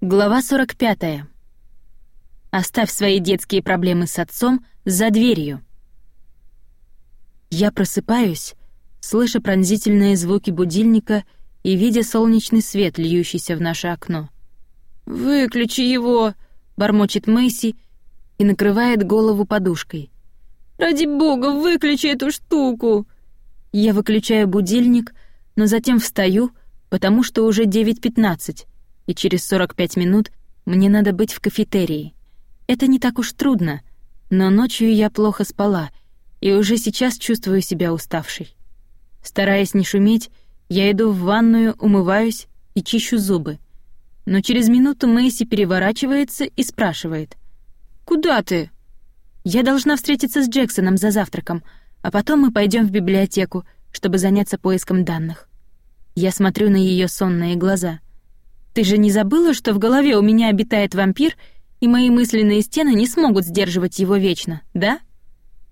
Глава 45. Оставь свои детские проблемы с отцом за дверью. Я просыпаюсь, слыша пронзительные звуки будильника и видя солнечный свет, льющийся в наше окно. «Выключи его!» — бормочет Мэйси и накрывает голову подушкой. «Ради бога, выключи эту штуку!» Я выключаю будильник, но затем встаю, потому что уже 9.15, и через 45 минут мне надо быть в кафетерии. Это не так уж трудно, но ночью я плохо спала и уже сейчас чувствую себя уставшей. Стараясь не шуметь, я иду в ванную, умываюсь и чищу зубы. Но через минуту Мэйси переворачивается и спрашивает. «Куда ты?» «Я должна встретиться с Джексоном за завтраком, а потом мы пойдем в библиотеку, чтобы заняться поиском данных». Я смотрю на ее сонные глаза — ты же не забыла, что в голове у меня обитает вампир, и мои мысленные стены не смогут сдерживать его вечно, да?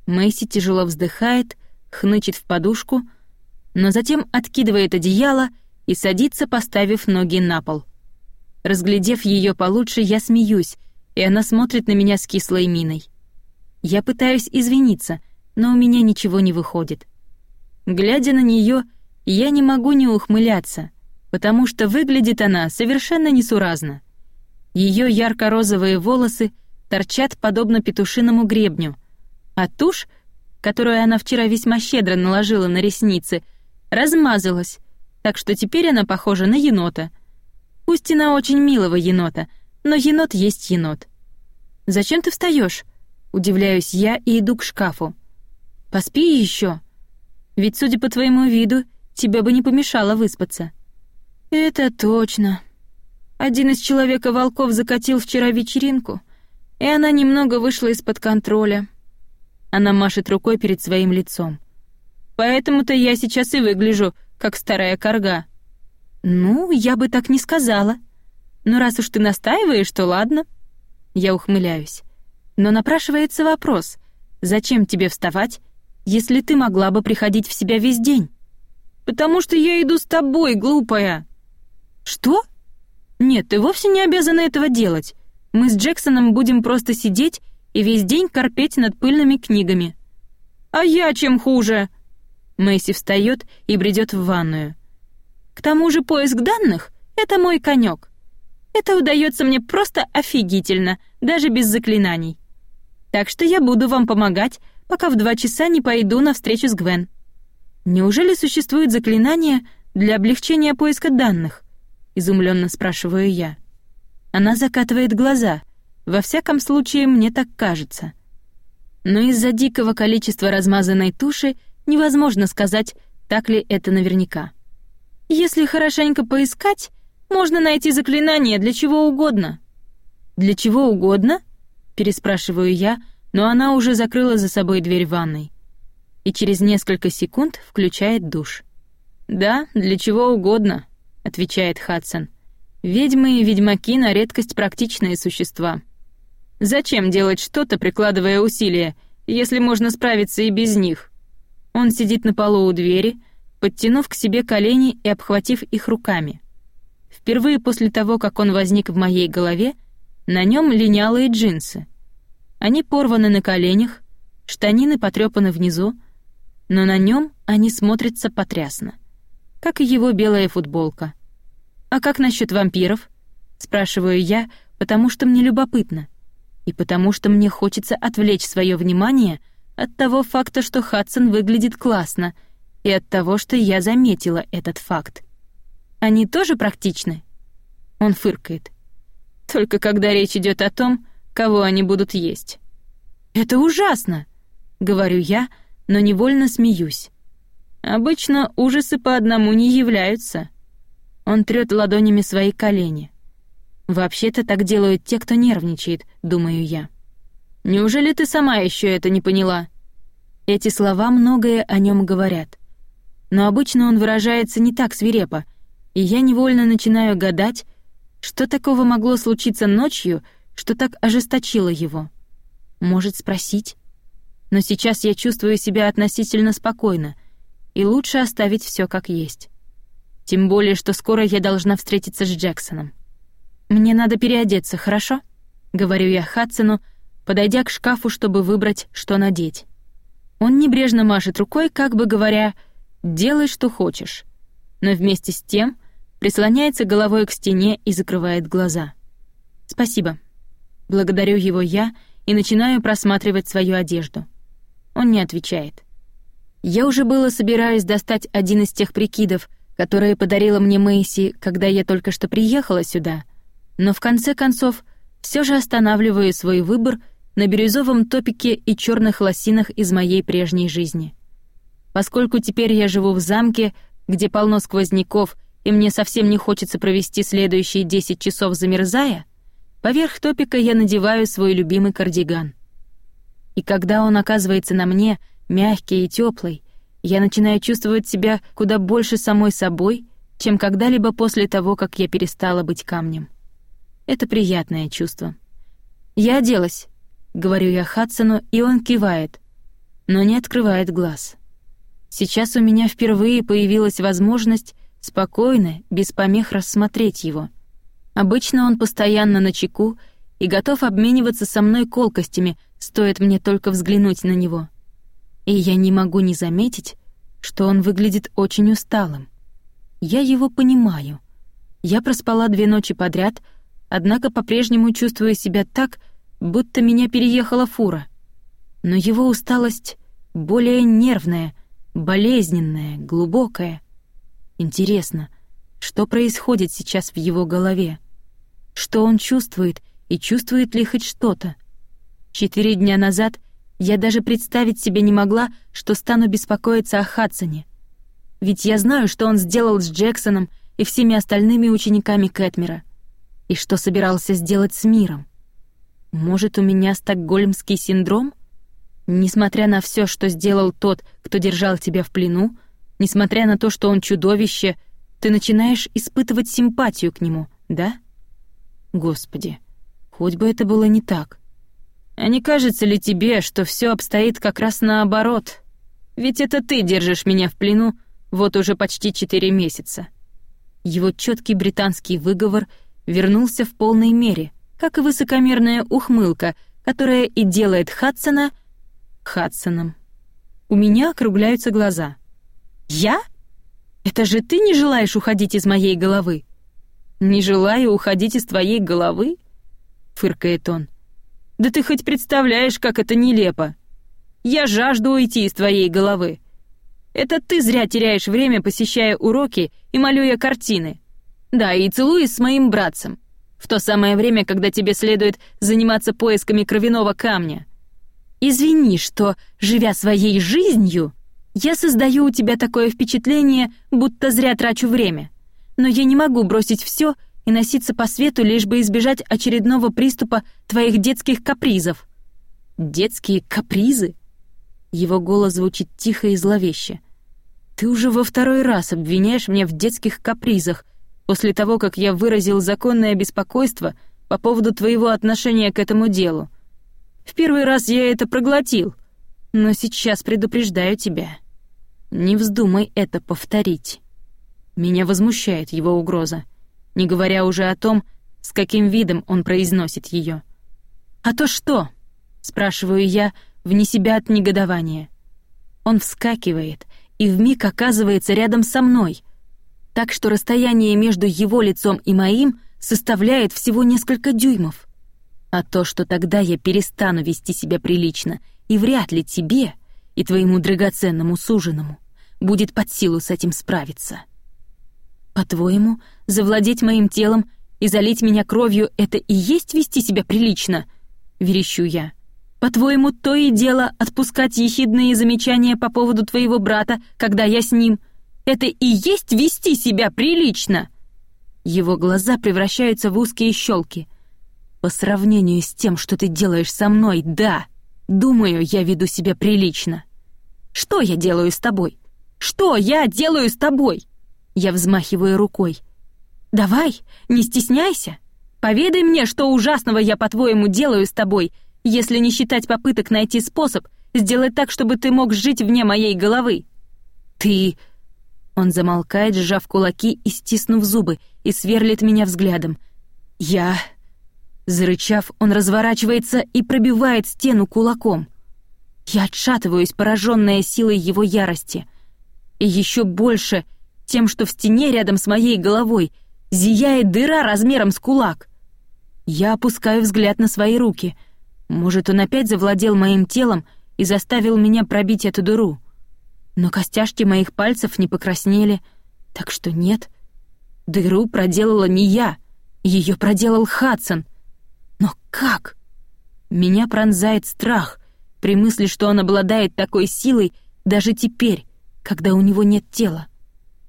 Мэйси тяжело вздыхает, хнычет в подушку, но затем откидывает одеяло и садится, поставив ноги на пол. Разглядев ее получше, я смеюсь, и она смотрит на меня с кислой миной. Я пытаюсь извиниться, но у меня ничего не выходит. Глядя на нее, я не могу не ухмыляться — потому что выглядит она совершенно несуразно. Ее ярко-розовые волосы торчат подобно петушиному гребню, а тушь, которую она вчера весьма щедро наложила на ресницы, размазалась, так что теперь она похожа на енота. Пусть и на очень милого енота, но енот есть енот. «Зачем ты встаешь? удивляюсь я и иду к шкафу. «Поспи еще. Ведь, судя по твоему виду, тебе бы не помешало выспаться». «Это точно. Один из Человека-волков закатил вчера вечеринку, и она немного вышла из-под контроля». Она машет рукой перед своим лицом. «Поэтому-то я сейчас и выгляжу, как старая корга». «Ну, я бы так не сказала. Но раз уж ты настаиваешь, то ладно». Я ухмыляюсь. Но напрашивается вопрос, зачем тебе вставать, если ты могла бы приходить в себя весь день? «Потому что я иду с тобой, глупая!» «Что?» «Нет, ты вовсе не обязана этого делать. Мы с Джексоном будем просто сидеть и весь день корпеть над пыльными книгами». «А я чем хуже?» Мэйси встает и бредет в ванную. «К тому же поиск данных — это мой конек. Это удается мне просто офигительно, даже без заклинаний. Так что я буду вам помогать, пока в два часа не пойду на встречу с Гвен. Неужели существует заклинание для облегчения поиска данных? Изумленно спрашиваю я. Она закатывает глаза. Во всяком случае, мне так кажется. Но из-за дикого количества размазанной туши невозможно сказать, так ли это наверняка. Если хорошенько поискать, можно найти заклинание для чего угодно. Для чего угодно? переспрашиваю я, но она уже закрыла за собой дверь ванной. И через несколько секунд включает душ. Да, для чего угодно, отвечает Хадсон. Ведьмы и ведьмаки на редкость практичные существа. Зачем делать что-то, прикладывая усилия, если можно справиться и без них? Он сидит на полу у двери, подтянув к себе колени и обхватив их руками. Впервые после того, как он возник в моей голове, на нем линялые джинсы. Они порваны на коленях, штанины потрепаны внизу, но на нем они смотрятся потрясно как и его белая футболка. «А как насчет вампиров?» — спрашиваю я, потому что мне любопытно. И потому что мне хочется отвлечь свое внимание от того факта, что Хадсон выглядит классно, и от того, что я заметила этот факт. Они тоже практичны? Он фыркает. Только когда речь идет о том, кого они будут есть. «Это ужасно!» — говорю я, но невольно смеюсь. Обычно ужасы по одному не являются. Он трёт ладонями свои колени. Вообще-то так делают те, кто нервничает, думаю я. Неужели ты сама еще это не поняла? Эти слова многое о нем говорят. Но обычно он выражается не так свирепо, и я невольно начинаю гадать, что такого могло случиться ночью, что так ожесточило его. Может спросить? Но сейчас я чувствую себя относительно спокойно — и лучше оставить все как есть. Тем более, что скоро я должна встретиться с Джексоном. «Мне надо переодеться, хорошо?» — говорю я Хадсону, подойдя к шкафу, чтобы выбрать, что надеть. Он небрежно машет рукой, как бы говоря, «делай, что хочешь», но вместе с тем прислоняется головой к стене и закрывает глаза. «Спасибо». Благодарю его я и начинаю просматривать свою одежду. Он не отвечает. Я уже было собираюсь достать один из тех прикидов, которые подарила мне Мэйси, когда я только что приехала сюда, но в конце концов все же останавливаю свой выбор на бирюзовом топике и черных лосинах из моей прежней жизни. Поскольку теперь я живу в замке, где полно сквозняков, и мне совсем не хочется провести следующие 10 часов замерзая, поверх топика я надеваю свой любимый кардиган. И когда он оказывается на мне, мягкий и теплый, я начинаю чувствовать себя куда больше самой собой, чем когда-либо после того, как я перестала быть камнем. Это приятное чувство. «Я оделась», — говорю я Хадсону, и он кивает, но не открывает глаз. Сейчас у меня впервые появилась возможность спокойно, без помех рассмотреть его. Обычно он постоянно на чеку и готов обмениваться со мной колкостями, стоит мне только взглянуть на него. И я не могу не заметить, что он выглядит очень усталым. Я его понимаю. Я проспала две ночи подряд — однако по-прежнему чувствую себя так, будто меня переехала фура. Но его усталость более нервная, болезненная, глубокая. Интересно, что происходит сейчас в его голове? Что он чувствует и чувствует ли хоть что-то? Четыре дня назад я даже представить себе не могла, что стану беспокоиться о Хадсоне. Ведь я знаю, что он сделал с Джексоном и всеми остальными учениками Кэтмера — и что собирался сделать с миром? Может, у меня стокгольмский синдром? Несмотря на все, что сделал тот, кто держал тебя в плену, несмотря на то, что он чудовище, ты начинаешь испытывать симпатию к нему, да? Господи, хоть бы это было не так. А не кажется ли тебе, что все обстоит как раз наоборот? Ведь это ты держишь меня в плену вот уже почти четыре месяца. Его четкий британский выговор — вернулся в полной мере, как и высокомерная ухмылка, которая и делает Хадсона Хадсоном. У меня округляются глаза. «Я? Это же ты не желаешь уходить из моей головы?» «Не желаю уходить из твоей головы?» — фыркает он. «Да ты хоть представляешь, как это нелепо! Я жажду уйти из твоей головы. Это ты зря теряешь время, посещая уроки и малюя картины. Да, и целуюсь с моим братцем. В то самое время, когда тебе следует заниматься поисками кровяного камня. Извини, что, живя своей жизнью, я создаю у тебя такое впечатление, будто зря трачу время. Но я не могу бросить все и носиться по свету, лишь бы избежать очередного приступа твоих детских капризов. Детские капризы? Его голос звучит тихо и зловеще. Ты уже во второй раз обвиняешь меня в детских капризах — после того, как я выразил законное беспокойство по поводу твоего отношения к этому делу. В первый раз я это проглотил, но сейчас предупреждаю тебя. Не вздумай это повторить. Меня возмущает его угроза, не говоря уже о том, с каким видом он произносит ее. «А то что?» — спрашиваю я, вне себя от негодования. Он вскакивает и вмиг оказывается рядом со мной, так что расстояние между его лицом и моим составляет всего несколько дюймов. А то, что тогда я перестану вести себя прилично, и вряд ли тебе и твоему драгоценному суженому будет под силу с этим справиться. По-твоему, завладеть моим телом и залить меня кровью — это и есть вести себя прилично? Верещу я. По-твоему, то и дело отпускать ехидные замечания по поводу твоего брата, когда я с ним — это и есть вести себя прилично!» Его глаза превращаются в узкие щелки. «По сравнению с тем, что ты делаешь со мной, да, думаю, я веду себя прилично. Что я делаю с тобой? Что я делаю с тобой?» Я взмахиваю рукой. «Давай, не стесняйся. Поведай мне, что ужасного я, по-твоему, делаю с тобой, если не считать попыток найти способ сделать так, чтобы ты мог жить вне моей головы. Ты он замолкает, сжав кулаки и стиснув зубы, и сверлит меня взглядом. Я... Зарычав, он разворачивается и пробивает стену кулаком. Я отшатываюсь, пораженная силой его ярости. И еще больше тем, что в стене рядом с моей головой зияет дыра размером с кулак. Я опускаю взгляд на свои руки. Может, он опять завладел моим телом и заставил меня пробить эту дыру. Но костяшки моих пальцев не покраснели, так что нет. Дыру проделала не я, ее проделал Хадсон. Но как? Меня пронзает страх при мысли, что он обладает такой силой даже теперь, когда у него нет тела.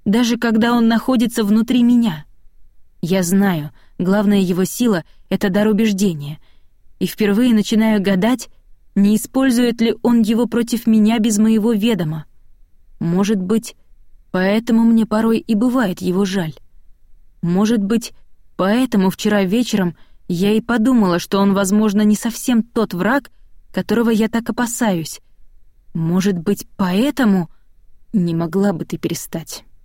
Даже когда он находится внутри меня. Я знаю, главная его сила — это дар убеждения. И впервые начинаю гадать, не использует ли он его против меня без моего ведома. Может быть, поэтому мне порой и бывает его жаль. Может быть, поэтому вчера вечером я и подумала, что он, возможно, не совсем тот враг, которого я так опасаюсь. Может быть, поэтому... «Не могла бы ты перестать», —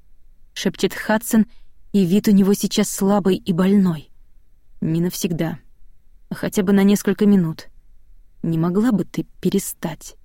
шепчет Хадсон, и вид у него сейчас слабый и больной. «Не навсегда, а хотя бы на несколько минут. Не могла бы ты перестать?»